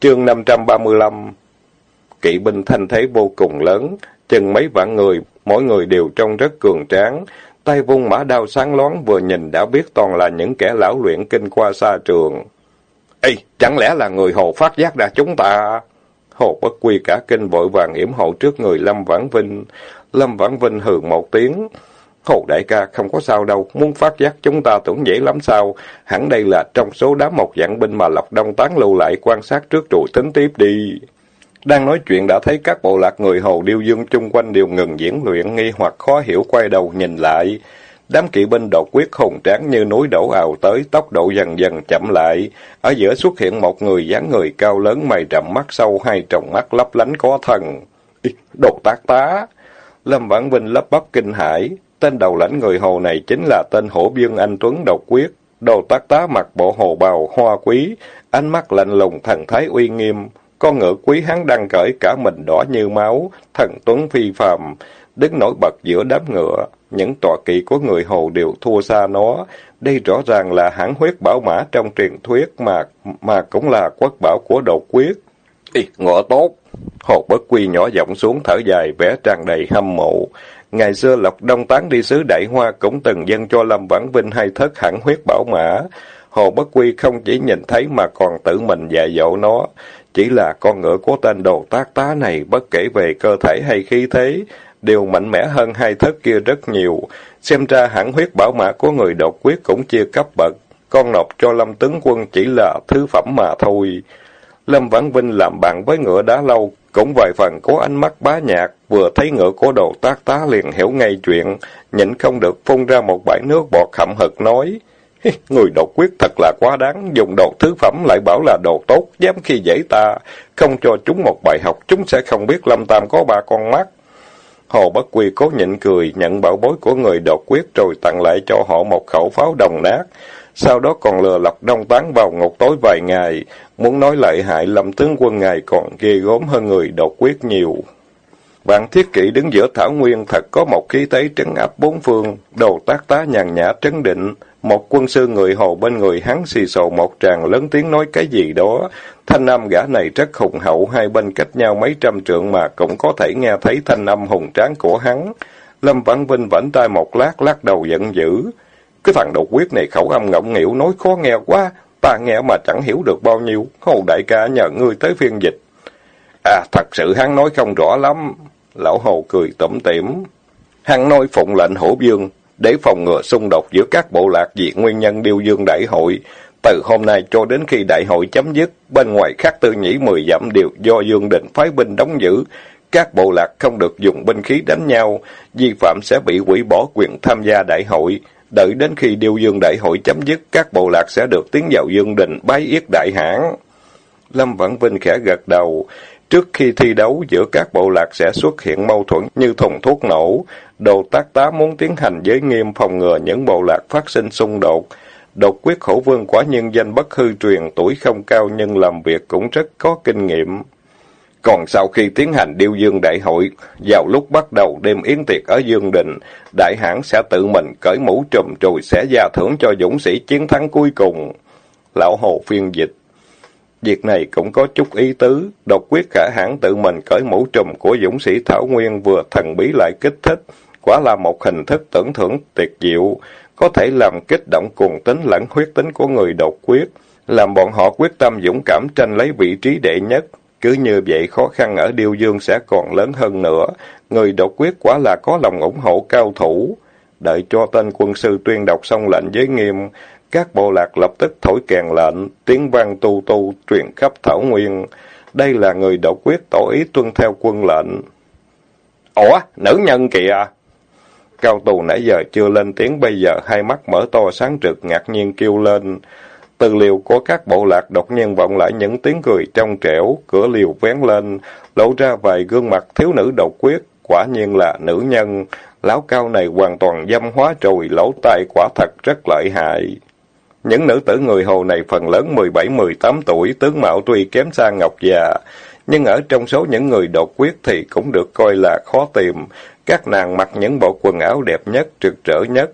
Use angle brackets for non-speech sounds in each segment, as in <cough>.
Chương 535 Kỵ binh thanh thế vô cùng lớn, chừng mấy vạn người, mỗi người đều trông rất cường tráng, tay vung mã đao sáng loáng vừa nhìn đã biết toàn là những kẻ lão luyện kinh qua xa trường. Ê, chẳng lẽ là người Hồ phát giác ra chúng ta? Hồ bất quy cả kinh vội vàng yểm hộ trước người Lâm Vãn Vinh. Lâm Vãn Vinh hừ một tiếng. Hồ đại ca không có sao đâu, muốn phát giác chúng ta tưởng dễ lắm sao. Hẳn đây là trong số đám một dạng binh mà Lộc Đông tán lưu lại quan sát trước rồi tính tiếp đi. Đang nói chuyện đã thấy các bộ lạc người Hồ điêu dương chung quanh đều ngừng diễn luyện nghi hoặc khó hiểu quay đầu nhìn lại. Đám kỵ binh đột quyết hùng tráng như núi đổ ào tới, tốc độ dần dần chậm lại. Ở giữa xuất hiện một người dáng người cao lớn mày rậm mắt sâu, hai tròng mắt lấp lánh có thần. Đột tác tá! Lâm Vãn Vinh lấp bắp kinh hãi. Tên đầu lãnh người Hồ này chính là tên Hổ Biên Anh Tuấn độc quyết. Đồ tác tá mặc bộ hồ bào hoa quý, ánh mắt lạnh lùng thần thái uy nghiêm. Con ngựa quý hắn đang cởi cả mình đỏ như máu, thần tuấn phi phàm, đứng nổi bật giữa đám ngựa. Những tọa kỵ của người Hồ đều thua xa nó. Đây rõ ràng là hãng huyết bảo mã trong truyền thuyết mà mà cũng là quốc bảo của độc quyết. Ý, ngựa tốt! Hồ Bất Quy nhỏ giọng xuống thở dài, vẻ tràn đầy hâm mộ. Ngày xưa Lộc Đông Tán đi sứ Đại Hoa cũng từng dân cho Lâm Vãn Vinh hai thất hẳn huyết bảo mã. Hồ Bất Quy không chỉ nhìn thấy mà còn tự mình dạy dỗ nó. Chỉ là con ngựa của tên đồ tác tá này bất kể về cơ thể hay khí thế, đều mạnh mẽ hơn hai thất kia rất nhiều. Xem ra hãng huyết bảo mã của người độc quyết cũng chia cấp bậc. Con nộp cho Lâm tướng quân chỉ là thứ phẩm mà thôi. Lâm Vãn Vinh làm bạn với ngựa đá lâu, cũng vài phần có ánh mắt bá nhạc, vừa thấy ngựa của đồ tác tá liền hiểu ngay chuyện, nhịn không được phun ra một bãi nước bọt khẩm hực nói. Người độc quyết thật là quá đáng, dùng đồ thứ phẩm lại bảo là đồ tốt, dám khi dễ ta, không cho chúng một bài học, chúng sẽ không biết Lâm Tam có ba con mắt. Hồ Bất Quy cố nhịn cười, nhận bảo bối của người độc quyết rồi tặng lại cho họ một khẩu pháo đồng nát. Sau đó còn lừa lọc đông tán vào ngục tối vài ngày, muốn nói lợi hại lâm tướng quân ngài còn ghê gốm hơn người độc quyết nhiều. Bạn thiết kỷ đứng giữa thảo nguyên thật có một khí thế trấn áp bốn phương, đầu tác tá nhàn nhã trấn định. Một quân sư người hồ bên người hắn xì xồ một tràng lớn tiếng nói cái gì đó. Thanh âm gã này rất hùng hậu, hai bên cách nhau mấy trăm trượng mà cũng có thể nghe thấy thanh âm hùng tráng của hắn. Lâm Văn Vinh vẫn tay một lát, lắc đầu giận dữ. Cái thằng độc quyết này khẩu âm ngọng nghịu nói khó nghe quá, ta nghe mà chẳng hiểu được bao nhiêu. Hồ đại ca nhờ ngươi tới phiên dịch. À, thật sự hắn nói không rõ lắm. Lão Hồ cười tủm tỉm. Hắn nói phụng lệnh hổ dương, để phòng ngừa xung đột giữa các bộ lạc vì nguyên nhân điêu dương đại hội. Từ hôm nay cho đến khi đại hội chấm dứt, bên ngoài khắc tư nhĩ mười dặm đều do Dương Định phái binh đóng giữ. Các bộ lạc không được dùng binh khí đánh nhau, vi phạm sẽ bị hủy bỏ quyền tham gia đại hội. Đợi đến khi điêu dương đại hội chấm dứt, các bộ lạc sẽ được tiến vào Dương Đình bái yết đại hãn. Lâm Vãn Vinh khẽ gật đầu. Trước khi thi đấu giữa các bộ lạc sẽ xuất hiện mâu thuẫn như thùng thuốc nổ. Đồ tác tá muốn tiến hành giới nghiêm phòng ngừa những bộ lạc phát sinh xung đột. Độc quyết khổ vương quả nhân danh bất hư truyền, tuổi không cao nhưng làm việc cũng rất có kinh nghiệm. Còn sau khi tiến hành điêu dương đại hội, vào lúc bắt đầu đêm yến tiệc ở Dương Đình, đại hãn sẽ tự mình cởi mũ trùm rồi sẽ gia thưởng cho dũng sĩ chiến thắng cuối cùng. Lão Hồ phiên dịch Việc này cũng có chút ý tứ, độc quyết khả hãn tự mình cởi mũ trùm của dũng sĩ Thảo Nguyên vừa thần bí lại kích thích, quả là một hình thức tưởng thưởng tuyệt diệu, có thể làm kích động cuồng tính lẫn huyết tính của người độc quyết, làm bọn họ quyết tâm dũng cảm tranh lấy vị trí đệ nhất. Cứ như vậy khó khăn ở Điêu Dương sẽ còn lớn hơn nữa, người độc quyết quả là có lòng ủng hộ cao thủ. Đợi cho tên quân sư tuyên đọc xong lệnh giới nghiêm, các bộ lạc lập tức thổi kèn lệnh, tiếng vang tu tu truyền khắp thảo nguyên. Đây là người độc quyết tỏ ý tuân theo quân lệnh. Ủa, nữ nhân kìa! Cao tù nãy giờ chưa lên tiếng, bây giờ hai mắt mở to sáng trực ngạc nhiên kêu lên. Từ liều của các bộ lạc đột nhiên vọng lại những tiếng cười trong trẻo, cửa liều vén lên, lộ ra vài gương mặt thiếu nữ độc quyết, quả nhiên là nữ nhân. Lão cao này hoàn toàn dâm hóa rồi, lỗ tai quả thật rất lợi hại. Những nữ tử người Hồ này phần lớn 17-18 tuổi, tướng mạo tuy kém xa Ngọc già, nhưng ở trong số những người đột quyết thì cũng được coi là khó tìm. Các nàng mặc những bộ quần áo đẹp nhất, trực trở nhất.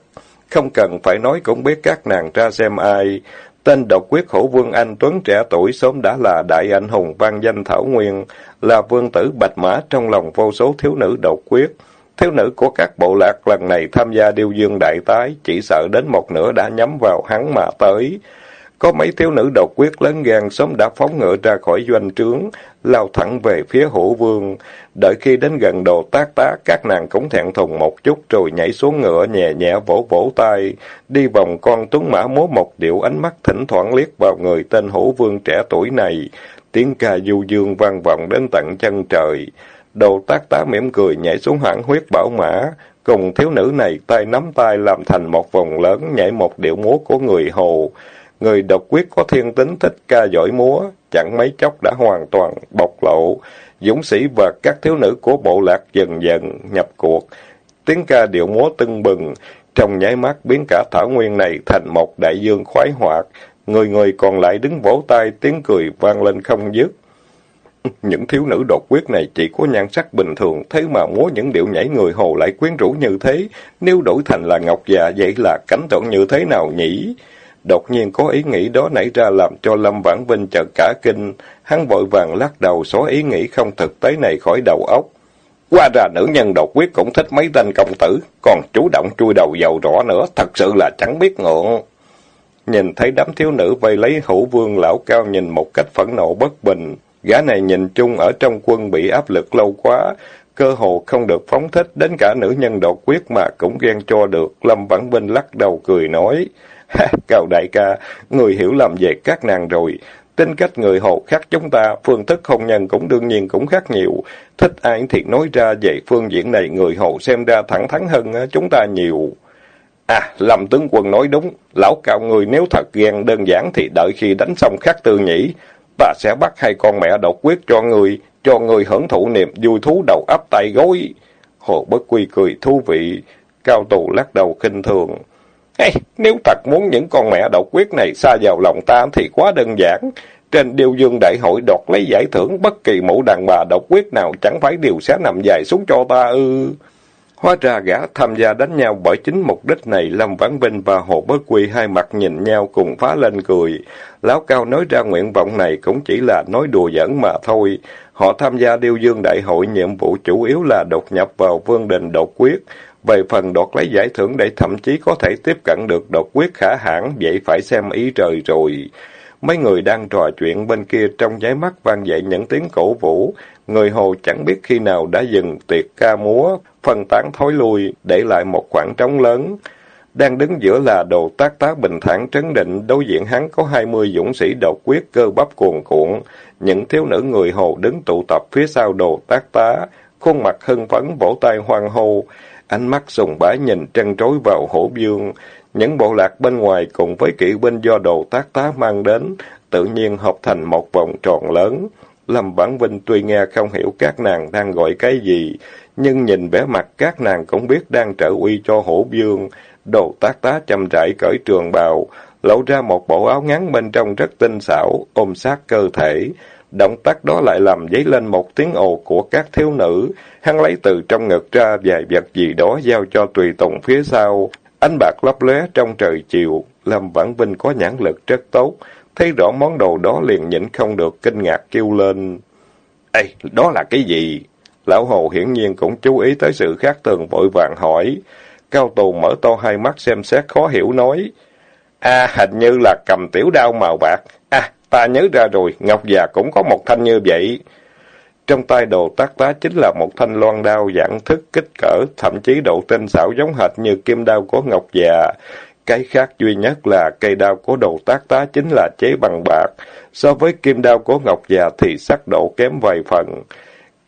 Không cần phải nói cũng biết các nàng ra xem ai. Tên độc quyết hổ vương anh Tuấn trẻ tuổi sớm đã là đại anh hùng vang danh Thảo Nguyên, là vương tử bạch mã trong lòng vô số thiếu nữ độc quyết. Thiếu nữ của các bộ lạc lần này tham gia điêu dương đại tái, chỉ sợ đến một nửa đã nhắm vào hắn mà tới. Có mấy thiếu nữ độc quyết lớn gan sớm đã phóng ngựa ra khỏi doanh trướng, lao thẳng về phía hổ vương. Đợi khi đến gần đồ tác tá, các nàng cũng thẹn thùng một chút rồi nhảy xuống ngựa nhẹ nhẹ vỗ vỗ tay, đi vòng con tuấn mã múa một điệu ánh mắt thỉnh thoảng liếc vào người tên hổ vương trẻ tuổi này. Tiếng ca du dương vang vọng đến tận chân trời. Đồ tác tá mỉm cười nhảy xuống hãng huyết bảo mã, cùng thiếu nữ này tay nắm tay làm thành một vòng lớn nhảy một điệu múa của người hồ. Người độc quyết có thiên tính thích ca giỏi múa, chẳng mấy chốc đã hoàn toàn bộc lộ. Dũng sĩ và các thiếu nữ của bộ lạc dần dần nhập cuộc. Tiếng ca điệu múa tưng bừng, trong nháy mắt biến cả thảo nguyên này thành một đại dương khoái hoạt. Người người còn lại đứng vỗ tay, tiếng cười vang lên không dứt. <laughs> Những thiếu nữ đột quyết này chỉ có nhan sắc bình thường, thế mà múa những điệu nhảy người hồ lại quyến rũ như thế. Nếu đổi thành là ngọc già, vậy là cảnh tượng như thế nào nhỉ? Đột nhiên có ý nghĩ đó nảy ra làm cho Lâm Vãn Vinh chợt cả kinh. Hắn vội vàng lắc đầu xóa ý nghĩ không thực tế này khỏi đầu óc. Qua ra nữ nhân đột quyết cũng thích mấy tên công tử, còn chủ động chui đầu dầu rõ nữa, thật sự là chẳng biết ngượng. Nhìn thấy đám thiếu nữ vây lấy hữu vương lão cao nhìn một cách phẫn nộ bất bình. Gã này nhìn chung ở trong quân bị áp lực lâu quá, cơ hồ không được phóng thích, đến cả nữ nhân đột quyết mà cũng ghen cho được. Lâm Vãn Vinh lắc đầu cười nói. <laughs> Cao đại ca, người hiểu lầm về các nàng rồi. Tính cách người hồ khác chúng ta, phương thức hôn nhân cũng đương nhiên cũng khác nhiều. Thích ai thì nói ra về phương diện này người hồ xem ra thẳng thắn hơn chúng ta nhiều. À, làm tướng quân nói đúng, lão cao người nếu thật ghen đơn giản thì đợi khi đánh xong khắc tư nhỉ. Ta sẽ bắt hai con mẹ độc quyết cho người, cho người hưởng thụ niềm vui thú đầu ấp tay gối. Hồ bất quy cười thú vị, cao tù lắc đầu khinh thường. Hey, nếu thật muốn những con mẹ độc quyết này xa vào lòng ta thì quá đơn giản. Trên điêu dương đại hội đọt lấy giải thưởng bất kỳ mẫu đàn bà độc quyết nào chẳng phải đều sẽ nằm dài xuống cho ta ư. Hóa ra gã tham gia đánh nhau bởi chính mục đích này, Lâm Vãn Vinh và Hồ Bất Quy hai mặt nhìn nhau cùng phá lên cười. Lão Cao nói ra nguyện vọng này cũng chỉ là nói đùa giỡn mà thôi. Họ tham gia điêu dương đại hội nhiệm vụ chủ yếu là đột nhập vào vương đình độc quyết. Về phần đoạt lấy giải thưởng để thậm chí có thể tiếp cận được độc quyết khả hãn, vậy phải xem ý trời rồi. Mấy người đang trò chuyện bên kia trong nháy mắt vang dậy những tiếng cổ vũ. Người hồ chẳng biết khi nào đã dừng tiệc ca múa, phân tán thối lui, để lại một khoảng trống lớn. Đang đứng giữa là đồ tác tá bình thản trấn định, đối diện hắn có hai mươi dũng sĩ độc quyết cơ bắp cuồn cuộn. Những thiếu nữ người hồ đứng tụ tập phía sau đồ tác tá, khuôn mặt hưng phấn vỗ tay hoan hô ánh mắt sùng bái nhìn trăn trối vào hổ dương. Những bộ lạc bên ngoài cùng với kỵ binh do đồ tác tá mang đến, tự nhiên hợp thành một vòng tròn lớn. Lâm bản Vinh tuy nghe không hiểu các nàng đang gọi cái gì, nhưng nhìn vẻ mặt các nàng cũng biết đang trợ uy cho hổ dương. Đồ tác tá chăm rãi cởi trường bào, lộ ra một bộ áo ngắn bên trong rất tinh xảo, ôm sát cơ thể. Động tác đó lại làm dấy lên một tiếng ồ của các thiếu nữ. Hắn lấy từ trong ngực ra vài vật gì đó giao cho tùy tùng phía sau. Ánh bạc lấp lóe trong trời chiều. Lâm Vãn Vinh có nhãn lực rất tốt. Thấy rõ món đồ đó liền nhịn không được kinh ngạc kêu lên. Ê, đó là cái gì? Lão Hồ hiển nhiên cũng chú ý tới sự khác thường vội vàng hỏi. Cao Tù mở to hai mắt xem xét khó hiểu nói. À, hình như là cầm tiểu đao màu bạc. Ta nhớ ra rồi, Ngọc già cũng có một thanh như vậy. Trong tay đồ tác tá chính là một thanh loan đao dạng thức kích cỡ, thậm chí độ tinh xảo giống hệt như kim đao của Ngọc già. Cái khác duy nhất là cây đao của đồ tác tá chính là chế bằng bạc. So với kim đao của Ngọc già thì sắc độ kém vài phần.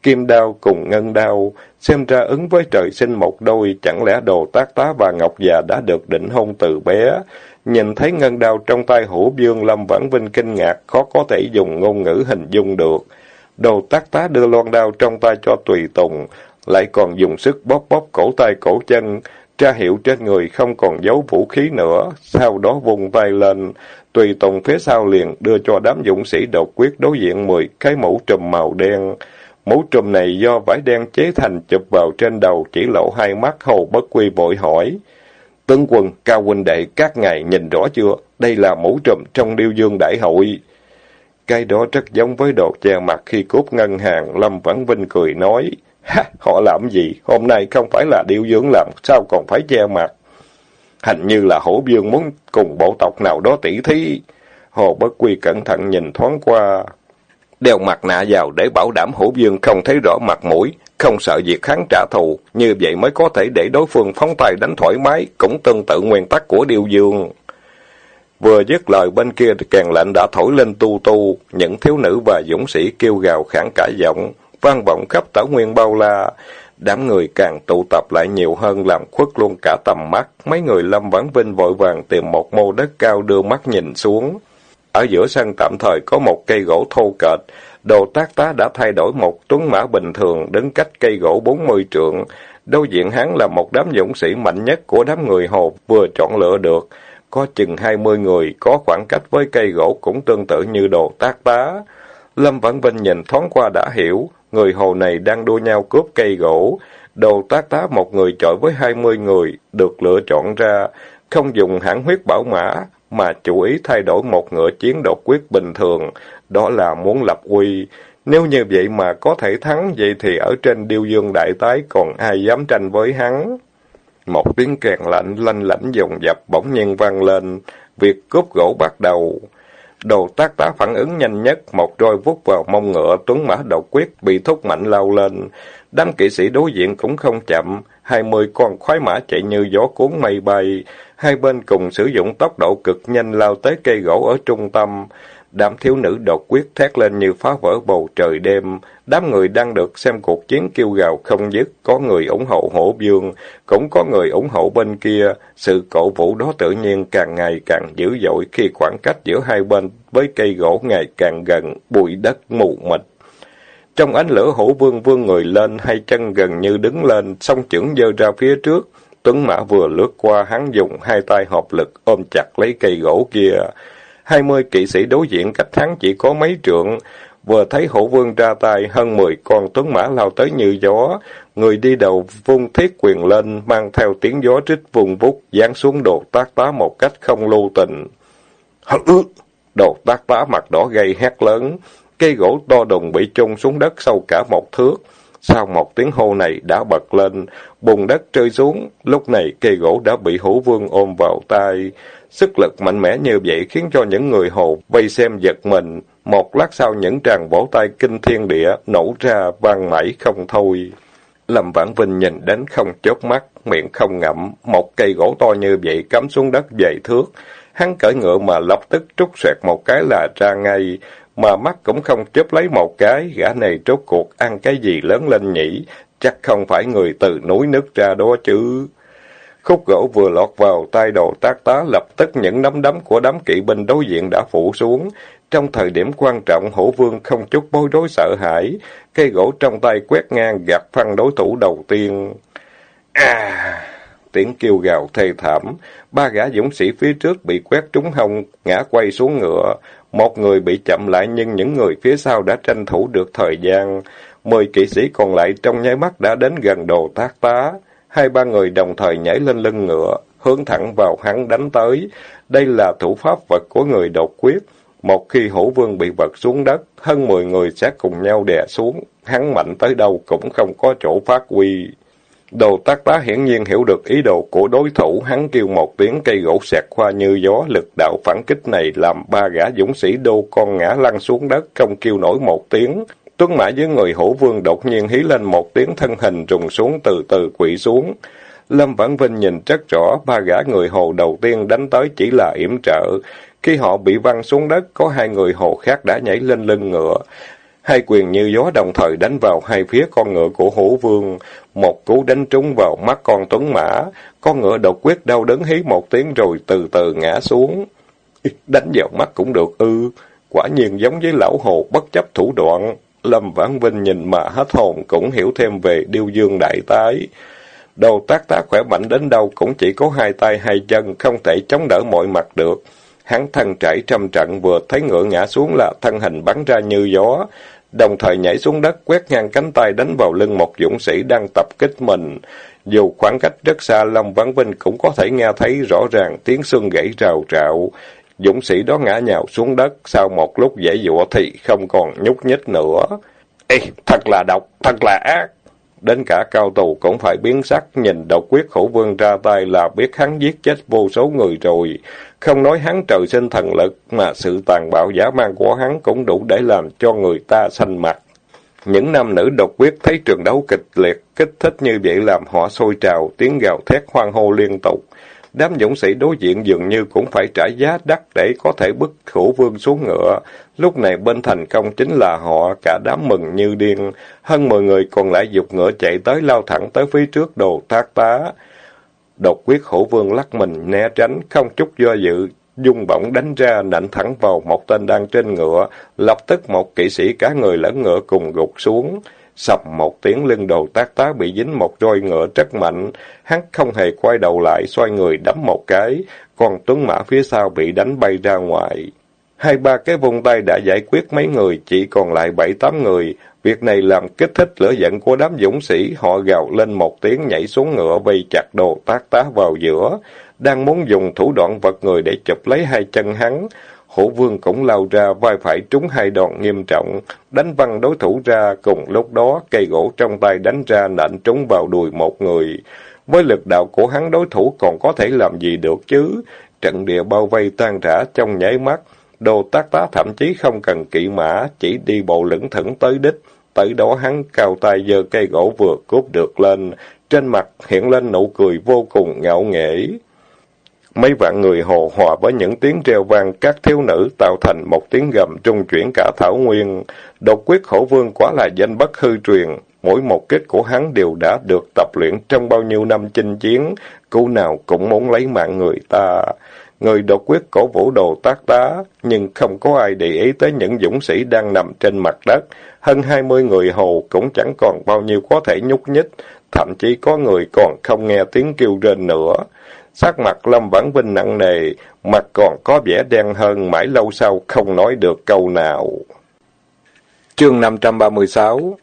Kim đao cùng ngân đao, xem ra ứng với trời sinh một đôi, chẳng lẽ đồ tác tá và Ngọc già đã được định hôn từ bé. Nhìn thấy ngân đao trong tay hữu dương, Lâm Vãn Vinh kinh ngạc, khó có thể dùng ngôn ngữ hình dung được. Đồ tác tá đưa loan đao trong tay cho tùy tùng, lại còn dùng sức bóp bóp cổ tay cổ chân, tra hiệu trên người không còn giấu vũ khí nữa, sau đó vùng tay lên, tùy tùng phía sau liền đưa cho đám dũng sĩ đột quyết đối diện mười cái mũ trùm màu đen. Mũ trùm này do vải đen chế thành chụp vào trên đầu chỉ lộ hai mắt hầu bất quy bội hỏi. Tướng quân, cao huynh đệ, các ngài nhìn rõ chưa? Đây là mũ trùm trong điêu dương đại hội. Cái đó rất giống với đồ che mặt khi cướp ngân hàng, Lâm Vãn Vinh cười nói. Ha, họ làm gì? Hôm nay không phải là điêu dương làm, sao còn phải che mặt? Hình như là hổ dương muốn cùng bộ tộc nào đó tỷ thí. Hồ Bất Quy cẩn thận nhìn thoáng qua. Đeo mặt nạ vào để bảo đảm hổ dương không thấy rõ mặt mũi, không sợ việc kháng trả thù, như vậy mới có thể để đối phương phóng tay đánh thoải mái, cũng tương tự nguyên tắc của điêu dương. Vừa dứt lời bên kia càng lạnh đã thổi lên tu tu, những thiếu nữ và dũng sĩ kêu gào khản cả giọng, vang vọng khắp tảo nguyên bao la. Đám người càng tụ tập lại nhiều hơn làm khuất luôn cả tầm mắt. Mấy người Lâm Vãn Vinh vội vàng tìm một mô đất cao đưa mắt nhìn xuống. Ở giữa sân tạm thời có một cây gỗ thô kệch, đồ tác tá đã thay đổi một tuấn mã bình thường đứng cách cây gỗ bốn mươi trượng. Đối diện hắn là một đám dũng sĩ mạnh nhất của đám người Hồ vừa chọn lựa được. Có chừng hai mươi người, có khoảng cách với cây gỗ cũng tương tự như đồ tác tá. Lâm Vãn Vinh nhìn thoáng qua đã hiểu, người Hồ này đang đua nhau cướp cây gỗ. Đồ tác tá một người chọi với hai mươi người, được lựa chọn ra, không dùng hãng huyết bảo mã, mà chủ ý thay đổi một ngựa chiến đột quyết bình thường, đó là muốn lập uy. Nếu như vậy mà có thể thắng, vậy thì ở trên điêu dương đại tái còn ai dám tranh với hắn? Một tiếng kèn lạnh lanh lảnh dồn dập bỗng nhiên vang lên, việc cướp gỗ bắt đầu. Đồ tác tá phản ứng nhanh nhất, một roi vút vào mông ngựa, tuấn mã độc quyết bị thúc mạnh lao lên. Đám kỵ sĩ đối diện cũng không chậm, hai mươi con khoái mã chạy như gió cuốn mây bay. Hai bên cùng sử dụng tốc độ cực nhanh lao tới cây gỗ ở trung tâm. Đám thiếu nữ đột quyết thét lên như phá vỡ bầu trời đêm. Đám người đang được xem cuộc chiến kêu gào không dứt. Có người ủng hộ hổ dương, cũng có người ủng hộ bên kia. Sự cổ vũ đó tự nhiên càng ngày càng dữ dội khi khoảng cách giữa hai bên với cây gỗ ngày càng gần, bụi đất mù mịt. Trong ánh lửa hổ vương vương người lên, hai chân gần như đứng lên, song chưởng dơ ra phía trước. Tuấn Mã vừa lướt qua, hắn dùng hai tay hợp lực ôm chặt lấy cây gỗ kia. Hai mươi kỵ sĩ đối diện cách hắn chỉ có mấy trượng. Vừa thấy hổ vương ra tay, hơn mười con tuấn mã lao tới như gió. Người đi đầu vung thiết quyền lên, mang theo tiếng gió trích vùng vút, giáng xuống đột tác tá một cách không lưu tình. Hứ! Đột tác tá mặt đỏ gây hét lớn. Cây gỗ to đùng bị chôn xuống đất sâu cả một thước. Sau một tiếng hô này đã bật lên, bùn đất rơi xuống, lúc này cây gỗ đã bị hữu vương ôm vào tay. Sức lực mạnh mẽ như vậy khiến cho những người hồ vây xem giật mình. Một lát sau những tràng vỗ tay kinh thiên địa nổ ra vang mãi không thôi. Lâm Vãn Vinh nhìn đến không chớp mắt, miệng không ngậm, một cây gỗ to như vậy cắm xuống đất dày thước. Hắn cởi ngựa mà lập tức trút sẹt một cái là ra ngay, mà mắt cũng không chớp lấy một cái, gã này trốt cuộc ăn cái gì lớn lên nhỉ, chắc không phải người từ núi nước ra đó chứ. Khúc gỗ vừa lọt vào tay đồ tác tá lập tức những nắm đấm của đám kỵ binh đối diện đã phủ xuống. Trong thời điểm quan trọng, hổ vương không chút bối rối sợ hãi, cây gỗ trong tay quét ngang gạt phăng đối thủ đầu tiên. À! Tiếng kêu gào thê thảm, ba gã dũng sĩ phía trước bị quét trúng hông, ngã quay xuống ngựa. Một người bị chậm lại nhưng những người phía sau đã tranh thủ được thời gian. Mười kỵ sĩ còn lại trong nháy mắt đã đến gần đồ tác tá. Hai ba người đồng thời nhảy lên lưng ngựa, hướng thẳng vào hắn đánh tới. Đây là thủ pháp vật của người độc quyết. Một khi hổ vương bị vật xuống đất, hơn mười người sẽ cùng nhau đè xuống. Hắn mạnh tới đâu cũng không có chỗ phát huy. Đồ tác bá hiển nhiên hiểu được ý đồ của đối thủ, hắn kêu một tiếng cây gỗ xẹt qua như gió, lực đạo phản kích này làm ba gã dũng sĩ đô con ngã lăn xuống đất, không kêu nổi một tiếng. Tuấn mã với người hổ vương đột nhiên hí lên một tiếng thân hình trùng xuống từ từ quỵ xuống. Lâm Vãn Vinh nhìn rất rõ, ba gã người hồ đầu tiên đánh tới chỉ là yểm trợ. Khi họ bị văng xuống đất, có hai người hồ khác đã nhảy lên lưng ngựa. Hai quyền như gió đồng thời đánh vào hai phía con ngựa của hổ vương. Một cú đánh trúng vào mắt con tuấn mã. Con ngựa độc quyết đau đớn hí một tiếng rồi từ từ ngã xuống. Đánh vào mắt cũng được ư. Quả nhiên giống với lão hồ bất chấp thủ đoạn. Lâm Vãn Vinh nhìn mà hết hồn cũng hiểu thêm về điêu dương đại tái. Đầu tác tá khỏe mạnh đến đâu cũng chỉ có hai tay hai chân, không thể chống đỡ mọi mặt được. Hắn thân trải trăm trận vừa thấy ngựa ngã xuống là thân hình bắn ra như gió đồng thời nhảy xuống đất quét ngang cánh tay đánh vào lưng một dũng sĩ đang tập kích mình. Dù khoảng cách rất xa, Lâm văn Vinh cũng có thể nghe thấy rõ ràng tiếng xương gãy rào rạo. Dũng sĩ đó ngã nhào xuống đất, sau một lúc dãy dụa thì không còn nhúc nhích nữa. Ê, thật là độc, thật là ác! Đến cả cao tù cũng phải biến sắc, nhìn độc quyết khổ vương ra tay là biết hắn giết chết vô số người rồi. Không nói hắn trời sinh thần lực, mà sự tàn bạo giả mang của hắn cũng đủ để làm cho người ta xanh mặt. Những nam nữ độc quyết thấy trường đấu kịch liệt, kích thích như vậy làm họ sôi trào, tiếng gào thét hoang hô liên tục. Đám dũng sĩ đối diện dường như cũng phải trả giá đắt để có thể bức khổ vương xuống ngựa. Lúc này bên thành công chính là họ, cả đám mừng như điên. Hơn mười người còn lại dục ngựa chạy tới lao thẳng tới phía trước đồ thác tá. Độc quyết hổ vương lắc mình, né tránh, không chút do dự, dung bổng đánh ra nạnh thẳng vào một tên đang trên ngựa, lập tức một kỵ sĩ cả người lẫn ngựa cùng gục xuống. Sập một tiếng lưng đồ tác tá bị dính một roi ngựa rất mạnh, hắn không hề quay đầu lại, xoay người đấm một cái, còn tuấn mã phía sau bị đánh bay ra ngoài. Hai ba cái vung tay đã giải quyết mấy người, chỉ còn lại bảy tám người. Việc này làm kích thích lửa giận của đám dũng sĩ, họ gào lên một tiếng nhảy xuống ngựa vây chặt đồ tác tá vào giữa, đang muốn dùng thủ đoạn vật người để chụp lấy hai chân hắn. Hổ vương cũng lao ra, vai phải trúng hai đòn nghiêm trọng, đánh văng đối thủ ra, cùng lúc đó cây gỗ trong tay đánh ra nện trúng vào đùi một người. Với lực đạo của hắn đối thủ còn có thể làm gì được chứ? Trận địa bao vây tan rã trong nháy mắt, đồ tác tá thậm chí không cần kỵ mã, chỉ đi bộ lững thững tới đích. Tới đó hắn cao tay giơ cây gỗ vừa cúp được lên, trên mặt hiện lên nụ cười vô cùng ngạo nghễ. Mấy vạn người hồ hòa với những tiếng reo vang các thiếu nữ tạo thành một tiếng gầm trung chuyển cả thảo nguyên. Độc quyết khổ vương quá là danh bất hư truyền. Mỗi một kết của hắn đều đã được tập luyện trong bao nhiêu năm chinh chiến. Cú nào cũng muốn lấy mạng người ta. Người độc quyết cổ vũ đồ tác tá, nhưng không có ai để ý tới những dũng sĩ đang nằm trên mặt đất. Hơn hai mươi người hồ cũng chẳng còn bao nhiêu có thể nhúc nhích, thậm chí có người còn không nghe tiếng kêu rên nữa. Sắc mặt Lâm Vãn Vinh nặng nề, mặt còn có vẻ đen hơn, mãi lâu sau không nói được câu nào. Chương 536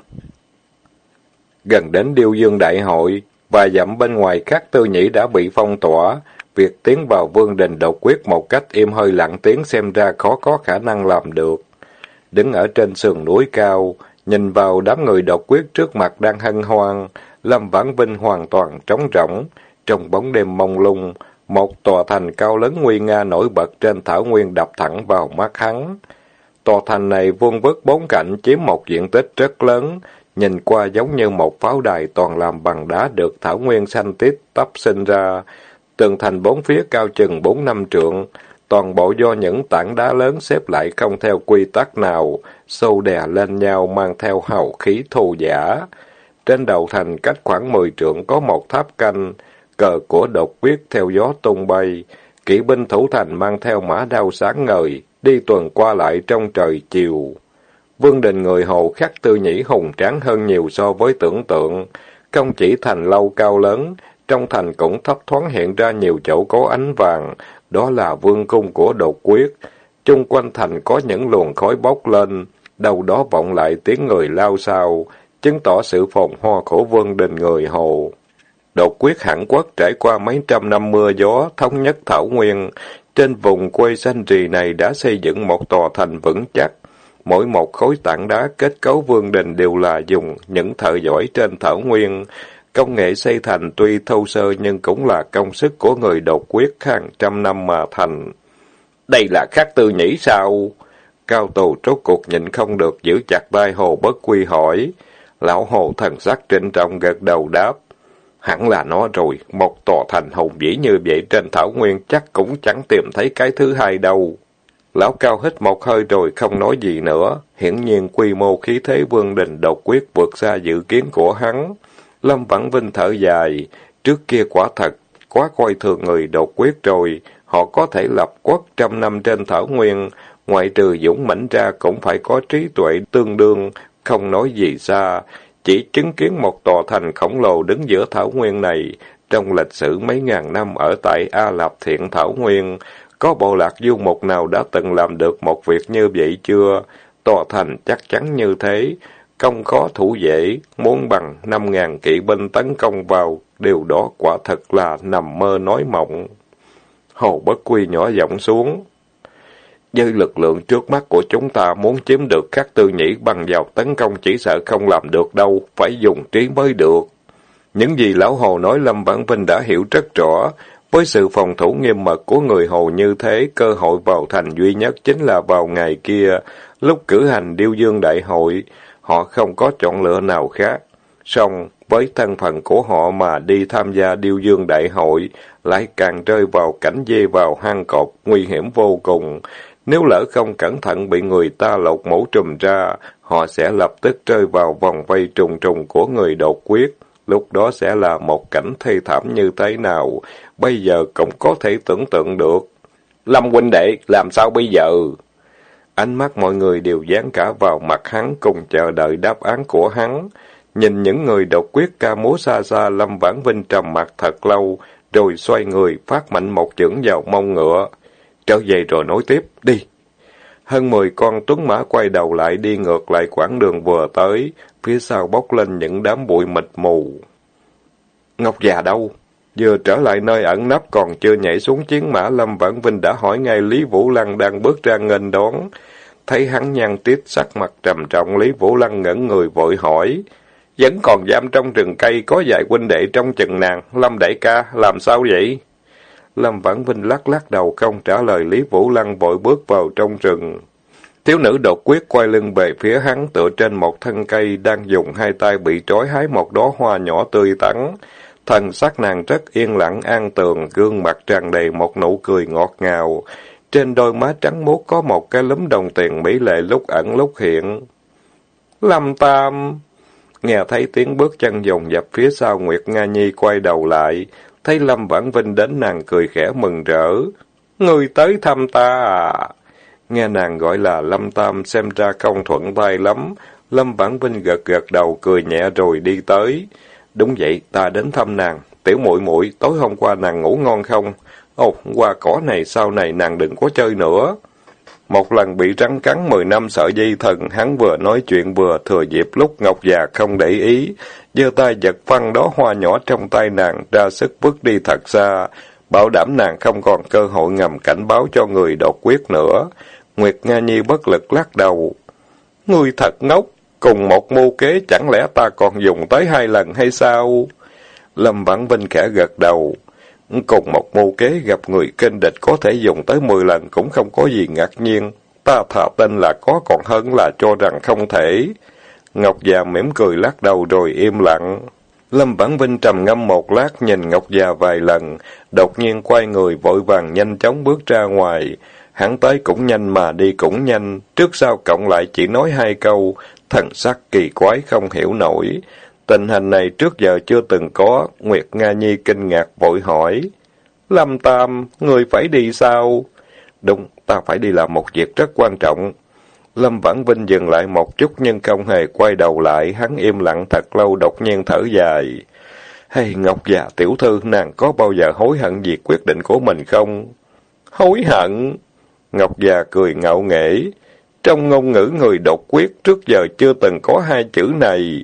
Gần đến Điêu Dương Đại hội, và dặm bên ngoài các tư nhĩ đã bị phong tỏa, việc tiến vào vương đình độc quyết một cách im hơi lặng tiếng xem ra khó có khả năng làm được. Đứng ở trên sườn núi cao, nhìn vào đám người độc quyết trước mặt đang hân hoan, Lâm Vãn Vinh hoàn toàn trống rỗng, trong bóng đêm mông lung, một tòa thành cao lớn nguy nga nổi bật trên thảo nguyên đập thẳng vào mắt hắn. Tòa thành này vuông vức bốn cạnh chiếm một diện tích rất lớn, nhìn qua giống như một pháo đài toàn làm bằng đá được thảo nguyên xanh tít tấp sinh ra. Tường thành bốn phía cao chừng bốn năm trượng, toàn bộ do những tảng đá lớn xếp lại không theo quy tắc nào, sâu đè lên nhau mang theo hào khí thù giả. Trên đầu thành cách khoảng mười trượng có một tháp canh, cờ của độc quyết theo gió tung bay, kỵ binh thủ thành mang theo mã đao sáng ngời, đi tuần qua lại trong trời chiều. Vương đình người hồ khắc tư nhĩ hùng tráng hơn nhiều so với tưởng tượng, không chỉ thành lâu cao lớn, trong thành cũng thấp thoáng hiện ra nhiều chỗ có ánh vàng, đó là vương cung của độc quyết. Chung quanh thành có những luồng khói bốc lên, đầu đó vọng lại tiếng người lao sao, chứng tỏ sự phồn hoa của vương đình người hồ. Đột quyết hẳn quốc trải qua mấy trăm năm mưa gió, thống nhất thảo nguyên. Trên vùng quê xanh rì này đã xây dựng một tòa thành vững chắc. Mỗi một khối tảng đá kết cấu vương đình đều là dùng những thợ giỏi trên thảo nguyên. Công nghệ xây thành tuy thô sơ nhưng cũng là công sức của người đột quyết hàng trăm năm mà thành. Đây là khắc tư nhĩ sao? Cao tù trốt cuộc nhịn không được giữ chặt tay hồ bất quy hỏi. Lão hồ thần sắc trên trọng gật đầu đáp. Hẳn là nó rồi, một tòa thành hùng vĩ như vậy trên thảo nguyên chắc cũng chẳng tìm thấy cái thứ hai đâu. Lão cao hít một hơi rồi không nói gì nữa, hiển nhiên quy mô khí thế vương đình độc quyết vượt xa dự kiến của hắn. Lâm Vãn Vinh thở dài, trước kia quả thật, quá coi thường người độc quyết rồi, họ có thể lập quốc trăm năm trên thảo nguyên, ngoại trừ dũng mãnh ra cũng phải có trí tuệ tương đương, không nói gì xa, chỉ chứng kiến một tòa thành khổng lồ đứng giữa thảo nguyên này, trong lịch sử mấy ngàn năm ở tại A Lạp Thiện Thảo Nguyên, có bộ lạc du mục nào đã từng làm được một việc như vậy chưa? tòa thành chắc chắn như thế, công khó thủ dễ, muốn bằng năm ngàn kỵ binh tấn công vào, điều đó quả thật là nằm mơ nói mộng. Hồ Bất Quy nhỏ giọng xuống. Với lực lượng trước mắt của chúng ta muốn chiếm được các tư nhĩ bằng vào tấn công chỉ sợ không làm được đâu, phải dùng trí mới được. Những gì Lão Hồ nói Lâm Vãn Vinh đã hiểu rất rõ, với sự phòng thủ nghiêm mật của người Hồ như thế, cơ hội vào thành duy nhất chính là vào ngày kia, lúc cử hành điêu dương đại hội, họ không có chọn lựa nào khác. Song, với thân phận của họ mà đi tham gia điêu dương đại hội, lại càng rơi vào cảnh dê vào hang cọp, nguy hiểm vô cùng. Nếu lỡ không cẩn thận bị người ta lột mẫu trùm ra, họ sẽ lập tức rơi vào vòng vây trùng trùng của người đột quyết. Lúc đó sẽ là một cảnh thê thảm như thế nào, bây giờ cũng có thể tưởng tượng được. Lâm huynh đệ, làm sao bây giờ? Ánh mắt mọi người đều dán cả vào mặt hắn cùng chờ đợi đáp án của hắn. Nhìn những người độc quyết ca múa xa xa, Lâm Vãn Vinh trầm mặt thật lâu, rồi xoay người, phát mạnh một chưởng vào mông ngựa. Trở về rồi nói tiếp, đi. Hơn mười con tuấn mã quay đầu lại đi ngược lại quãng đường vừa tới, phía sau bốc lên những đám bụi mịt mù. Ngọc già đâu? Vừa trở lại nơi ẩn nấp còn chưa nhảy xuống chiến mã, Lâm Vãn Vinh đã hỏi ngay Lý Vũ Lăng đang bước ra nghênh đón. Thấy hắn nhăn tiết sắc mặt trầm trọng, Lý Vũ Lăng ngẩn người vội hỏi. Vẫn còn giam trong rừng cây, có vài huynh đệ trong chừng nàng. Lâm đại ca, làm sao vậy? Lâm Vãn Vinh lắc lắc đầu không trả lời Lý Vũ Lăng vội bước vào trong rừng. Thiếu nữ đột quyết quay lưng về phía hắn tựa trên một thân cây đang dùng hai tay bị trói hái một đóa hoa nhỏ tươi tắn. Thần sắc nàng rất yên lặng an tường, gương mặt tràn đầy một nụ cười ngọt ngào. Trên đôi má trắng muốt có một cái lúm đồng tiền mỹ lệ lúc ẩn lúc hiện. Lâm Tam! Nghe thấy tiếng bước chân dồn dập phía sau Nguyệt Nga Nhi quay đầu lại, thấy Lâm Vãn Vinh đến nàng cười khẽ mừng rỡ. Người tới thăm ta à? Nghe nàng gọi là Lâm Tam xem ra không thuận tay lắm. Lâm Vãn Vinh gật gật đầu cười nhẹ rồi đi tới. Đúng vậy, ta đến thăm nàng. Tiểu muội muội tối hôm qua nàng ngủ ngon không? Ồ, qua cỏ này sau này nàng đừng có chơi nữa. Một lần bị rắn cắn mười năm sợ dây thần, hắn vừa nói chuyện vừa thừa dịp lúc Ngọc già không để ý, giơ tay giật phăng đó hoa nhỏ trong tay nàng, ra sức bước đi thật xa, bảo đảm nàng không còn cơ hội ngầm cảnh báo cho người đột quyết nữa. Nguyệt Nga Nhi bất lực lắc đầu. Ngươi thật ngốc, cùng một mưu kế chẳng lẽ ta còn dùng tới hai lần hay sao? Lâm Vãn Vinh khẽ gật đầu. Cùng một mưu kế gặp người kênh địch có thể dùng tới mười lần cũng không có gì ngạc nhiên. Ta thà tin là có còn hơn là cho rằng không thể. Ngọc già mỉm cười lắc đầu rồi im lặng. Lâm Vãn Vinh trầm ngâm một lát nhìn Ngọc già vài lần, đột nhiên quay người vội vàng nhanh chóng bước ra ngoài. Hắn tới cũng nhanh mà đi cũng nhanh, trước sau cộng lại chỉ nói hai câu, thần sắc kỳ quái không hiểu nổi. Tình hình này trước giờ chưa từng có, Nguyệt Nga Nhi kinh ngạc vội hỏi. Lâm Tam, người phải đi sao? Đúng, ta phải đi làm một việc rất quan trọng. Lâm Vãn Vinh dừng lại một chút nhưng không hề quay đầu lại, hắn im lặng thật lâu đột nhiên thở dài. Hay Ngọc già tiểu thư nàng có bao giờ hối hận việc quyết định của mình không? Hối hận? Ngọc già cười ngạo nghễ. Trong ngôn ngữ người độc quyết trước giờ chưa từng có hai chữ này.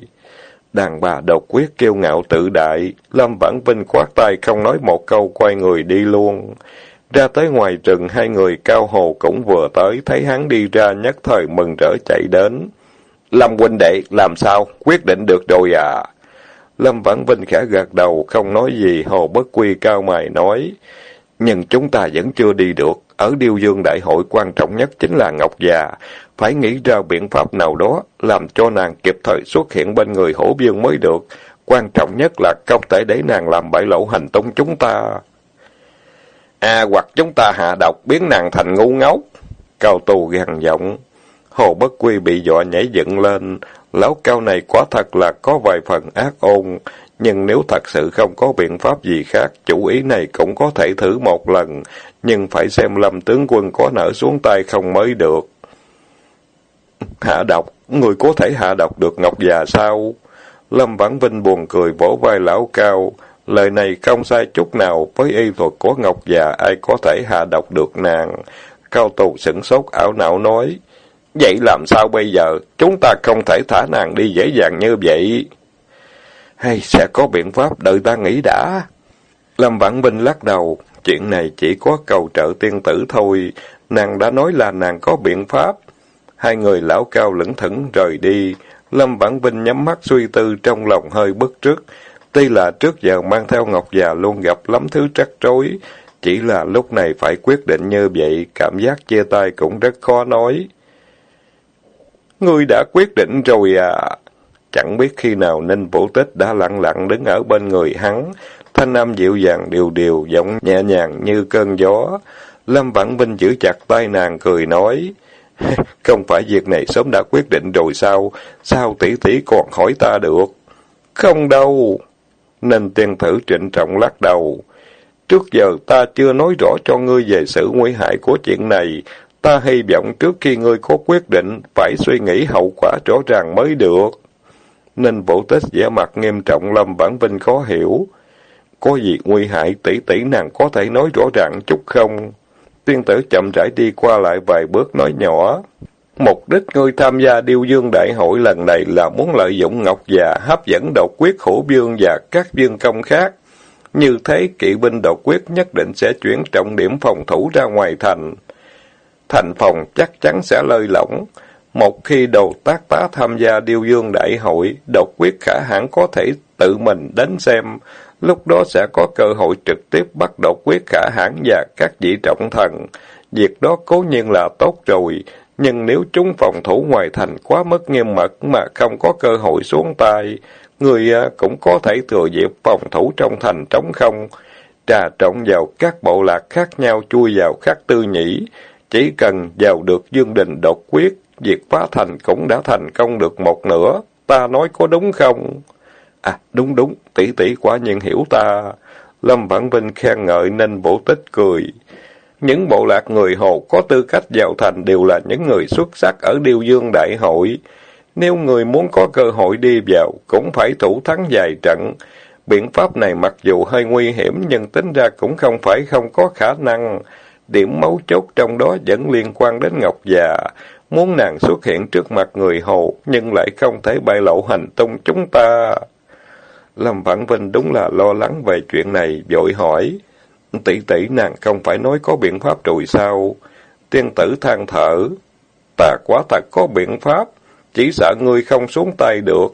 Đàn bà độc quyết kiêu ngạo tự đại, Lâm Vãn Vinh khoát tay không nói một câu quay người đi luôn. Ra tới ngoài rừng hai người cao hồ cũng vừa tới, thấy hắn đi ra nhất thời mừng rỡ chạy đến. Lâm huynh đệ, làm sao? Quyết định được rồi à? Lâm Vãn Vinh khẽ gật đầu, không nói gì, hồ bất quy cao mày nói. Nhưng chúng ta vẫn chưa đi được. Ở Điêu Dương Đại hội quan trọng nhất chính là Ngọc già. Phải nghĩ ra biện pháp nào đó, làm cho nàng kịp thời xuất hiện bên người hổ biên mới được. Quan trọng nhất là không thể để nàng làm bại lộ hành tung chúng ta. À hoặc chúng ta hạ độc biến nàng thành ngu ngốc. Cao tù gằn giọng. Hồ Bất Quy bị dọa nhảy dựng lên. Lão cao này quá thật là có vài phần ác ôn. Nhưng nếu thật sự không có biện pháp gì khác, chủ ý này cũng có thể thử một lần. Nhưng phải xem lâm tướng quân có nở xuống tay không mới được. Hạ độc, người có thể hạ độc được Ngọc già sao? Lâm Vãn Vinh buồn cười vỗ vai lão cao. Lời này không sai chút nào, với y thuật của Ngọc già ai có thể hạ độc được nàng. Cao tù sửng sốt ảo não nói, Vậy làm sao bây giờ? Chúng ta không thể thả nàng đi dễ dàng như vậy. Hay sẽ có biện pháp đợi ta nghĩ đã. Lâm Vãn Vinh lắc đầu. Chuyện này chỉ có cầu trợ tiên tử thôi. Nàng đã nói là nàng có biện pháp. Hai người lão cao lững thững rời đi. Lâm Vãn Vinh nhắm mắt suy tư trong lòng hơi bức trước. Tuy là trước giờ mang theo Ngọc già luôn gặp lắm thứ trắc rối, chỉ là lúc này phải quyết định như vậy, cảm giác chia tay cũng rất khó nói. Ngươi đã quyết định rồi à? Chẳng biết khi nào Ninh Vũ Tích đã lặng lặng đứng ở bên người hắn, thanh âm dịu dàng điều điều, giọng nhẹ nhàng như cơn gió. Lâm Vãn Vinh giữ chặt tay nàng cười nói, <laughs> không phải việc này sớm đã quyết định rồi sao? Sao tỷ tỷ còn hỏi ta được? Không đâu. Nên tiên thử trịnh trọng lắc đầu. Trước giờ ta chưa nói rõ cho ngươi về sự nguy hại của chuyện này. Ta hy vọng trước khi ngươi có quyết định, phải suy nghĩ hậu quả rõ ràng mới được. Nên vũ tích vẻ mặt nghiêm trọng lâm bản vinh khó hiểu. Có gì nguy hại tỷ tỷ nàng có thể nói rõ ràng chút không? Tiên tử chậm rãi đi qua lại vài bước nói nhỏ. Mục đích ngươi tham gia điêu dương đại hội lần này là muốn lợi dụng Ngọc già, hấp dẫn độc quyết hổ vương và các dương công khác. Như thế, kỵ binh độc quyết nhất định sẽ chuyển trọng điểm phòng thủ ra ngoài thành. Thành phòng chắc chắn sẽ lơi lỏng. Một khi đầu tác tá tham gia điêu dương đại hội, độc quyết khả hãn có thể tự mình đến xem, lúc đó sẽ có cơ hội trực tiếp bắt độc quyết khả hãn và các vị trọng thần. Việc đó cố nhiên là tốt rồi, nhưng nếu chúng phòng thủ ngoài thành quá mức nghiêm mật mà không có cơ hội xuống tay, người à, cũng có thể thừa dịp phòng thủ trong thành trống không, trà trộn vào các bộ lạc khác nhau chui vào khắc tư nhĩ. Chỉ cần vào được dương đình độc quyết, việc phá thành cũng đã thành công được một nửa. Ta nói có đúng không? À, đúng đúng, tỷ tỷ quả nhiên hiểu ta. Lâm Vãn Vinh khen ngợi nên bổ tích cười. Những bộ lạc người Hồ có tư cách vào thành đều là những người xuất sắc ở Điêu Dương Đại hội. Nếu người muốn có cơ hội đi vào, cũng phải thủ thắng dài trận. Biện pháp này mặc dù hơi nguy hiểm nhưng tính ra cũng không phải không có khả năng. Điểm mấu chốt trong đó vẫn liên quan đến Ngọc già. Muốn nàng xuất hiện trước mặt người hầu nhưng lại không thể bại lộ hành tung chúng ta. Lâm Vãn Vinh đúng là lo lắng về chuyện này, vội hỏi. Tỷ tỷ nàng không phải nói có biện pháp rồi sao? Tiên tử than thở. Ta quá thật có biện pháp, chỉ sợ ngươi không xuống tay được.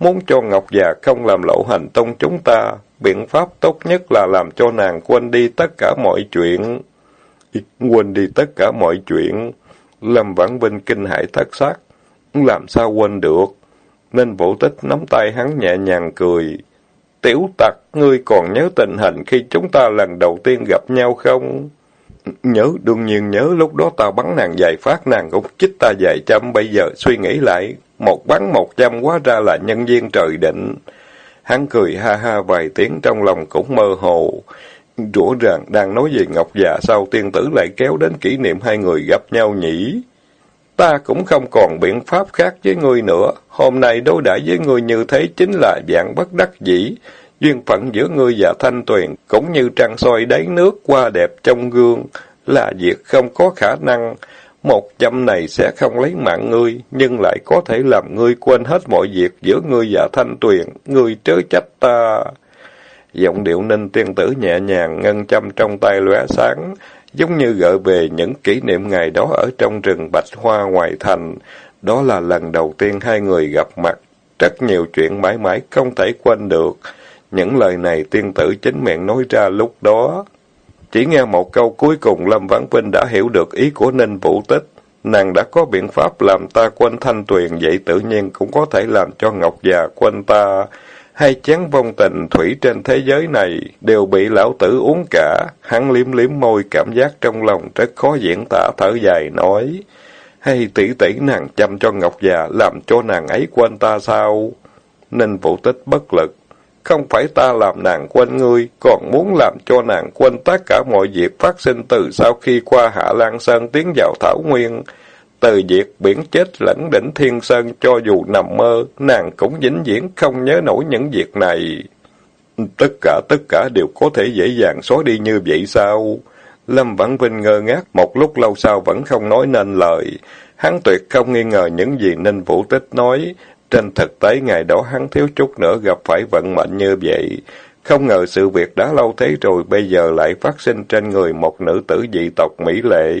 Muốn cho Ngọc già không làm lộ hành tông chúng ta, biện pháp tốt nhất là làm cho nàng quên đi tất cả mọi chuyện. Quên đi tất cả mọi chuyện. Lâm Vãn Vinh kinh hãi thất xác. Làm sao quên được? Nên vũ tích nắm tay hắn nhẹ nhàng cười. Tiểu tặc, ngươi còn nhớ tình hình khi chúng ta lần đầu tiên gặp nhau không? Nhớ, đương nhiên nhớ, lúc đó ta bắn nàng dài phát, nàng cũng chích ta dài trăm bây giờ suy nghĩ lại, một bắn một trăm quá ra là nhân viên trời định. Hắn cười ha ha vài tiếng trong lòng cũng mơ hồ. Rõ ràng đang nói về Ngọc già sau tiên tử lại kéo đến kỷ niệm hai người gặp nhau nhỉ? Ta cũng không còn biện pháp khác với ngươi nữa. Hôm nay đối đãi với ngươi như thế chính là dạng bất đắc dĩ. Duyên phận giữa ngươi và Thanh Tuyền cũng như trăng soi đáy nước qua đẹp trong gương, là việc không có khả năng. Một châm này sẽ không lấy mạng ngươi, nhưng lại có thể làm ngươi quên hết mọi việc giữa ngươi và Thanh Tuyền. Ngươi chớ trách ta. Giọng điệu ninh tiên tử nhẹ nhàng, ngân châm trong tay lóe sáng, giống như gợi về những kỷ niệm ngày đó ở trong rừng bạch hoa ngoài thành. Đó là lần đầu tiên hai người gặp mặt, rất nhiều chuyện mãi mãi không thể quên được. Những lời này tiên tử chính miệng nói ra lúc đó. Chỉ nghe một câu cuối cùng Lâm Vãn Vinh đã hiểu được ý của Ninh Vũ Tích. Nàng đã có biện pháp làm ta quên thanh tuyền, vậy tự nhiên cũng có thể làm cho Ngọc già quên ta hai chén vong tình thủy trên thế giới này đều bị lão tử uống cả. Hắn liếm liếm môi cảm giác trong lòng rất khó diễn tả thở dài nói. Hay tỷ tỷ nàng chăm cho Ngọc già làm cho nàng ấy quên ta sao? Ninh vũ tích bất lực. Không phải ta làm nàng quên ngươi, còn muốn làm cho nàng quên tất cả mọi việc phát sinh từ sau khi qua Hạ Lan Sơn tiến vào Thảo Nguyên. Từ việc biển chết lẫn đỉnh Thiên Sơn cho dù nằm mơ, nàng cũng vĩnh viễn không nhớ nổi những việc này. Tất cả tất cả đều có thể dễ dàng xóa đi như vậy sao? Lâm Vãn Vinh ngơ ngác một lúc lâu sau vẫn không nói nên lời. Hắn tuyệt không nghi ngờ những gì Ninh Vũ Tích nói. Trên thực tế ngày đó hắn thiếu chút nữa gặp phải vận mệnh như vậy. Không ngờ sự việc đã lâu thế rồi bây giờ lại phát sinh trên người một nữ tử dị tộc Mỹ lệ.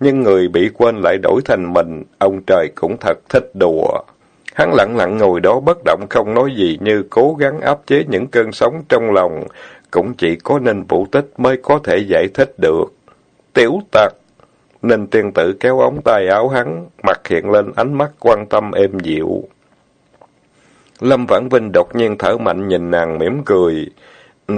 Nhưng người bị quên lại đổi thành mình, ông trời cũng thật thích đùa. Hắn lặng lặng ngồi đó bất động không nói gì như cố gắng áp chế những cơn sóng trong lòng. Cũng chỉ có Ninh Vũ Tích mới có thể giải thích được. Tiểu tặc Ninh tiên tử kéo ống tay áo hắn, mặt hiện lên ánh mắt quan tâm êm dịu. Lâm Vãn Vinh đột nhiên thở mạnh nhìn nàng mỉm cười.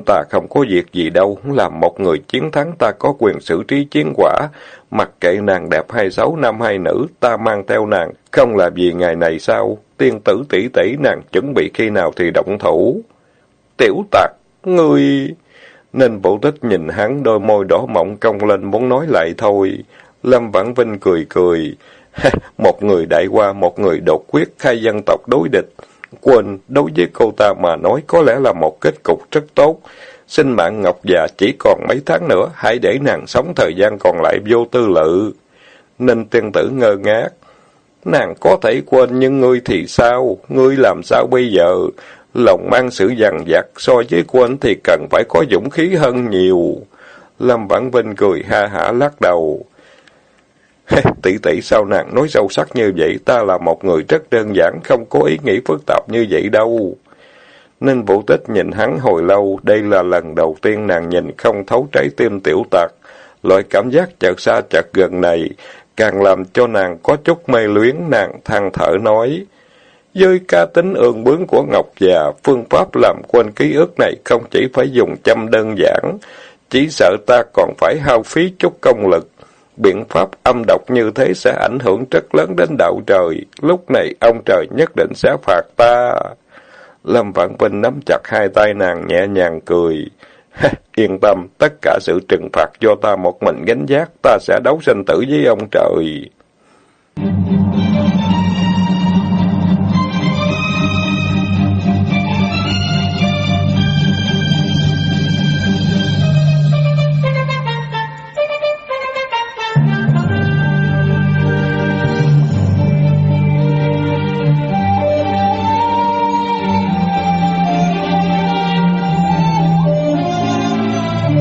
Ta không có việc gì đâu, làm một người chiến thắng ta có quyền xử trí chiến quả. Mặc kệ nàng đẹp hay xấu, nam hay nữ, ta mang theo nàng, không là vì ngày này sao? Tiên tử tỷ tỷ nàng chuẩn bị khi nào thì động thủ. Tiểu tạc, ngươi... Nên bộ tích nhìn hắn đôi môi đỏ mọng cong lên muốn nói lại thôi. Lâm Vãn Vinh cười cười. <laughs> một người đại qua, một người đột quyết, khai dân tộc đối địch. Quên, đối với cô ta mà nói có lẽ là một kết cục rất tốt. Sinh mạng Ngọc già chỉ còn mấy tháng nữa, hãy để nàng sống thời gian còn lại vô tư lự. Ninh tiên tử ngơ ngác. Nàng có thể quên nhưng ngươi thì sao? Ngươi làm sao bây giờ? Lòng mang sự dằn vặt so với quên thì cần phải có dũng khí hơn nhiều. Lâm Vãn Vinh cười ha hả lắc đầu. <laughs> tỷ tỷ sao nàng nói sâu sắc như vậy, ta là một người rất đơn giản, không có ý nghĩ phức tạp như vậy đâu. Ninh Vũ Tích nhìn hắn hồi lâu, đây là lần đầu tiên nàng nhìn không thấu trái tim tiểu tạc. Loại cảm giác chợt xa chợt gần này, càng làm cho nàng có chút mê luyến, nàng than thở nói. Với ca tính ương bướng của Ngọc già, phương pháp làm quên ký ức này không chỉ phải dùng châm đơn giản, chỉ sợ ta còn phải hao phí chút công lực. Biện pháp âm độc như thế sẽ ảnh hưởng rất lớn đến đạo trời. Lúc này ông trời nhất định sẽ phạt ta. Lâm Vạn Vinh nắm chặt hai tay nàng nhẹ nhàng cười. Yên tâm, tất cả sự trừng phạt do ta một mình gánh giác, ta sẽ đấu sinh tử với ông trời.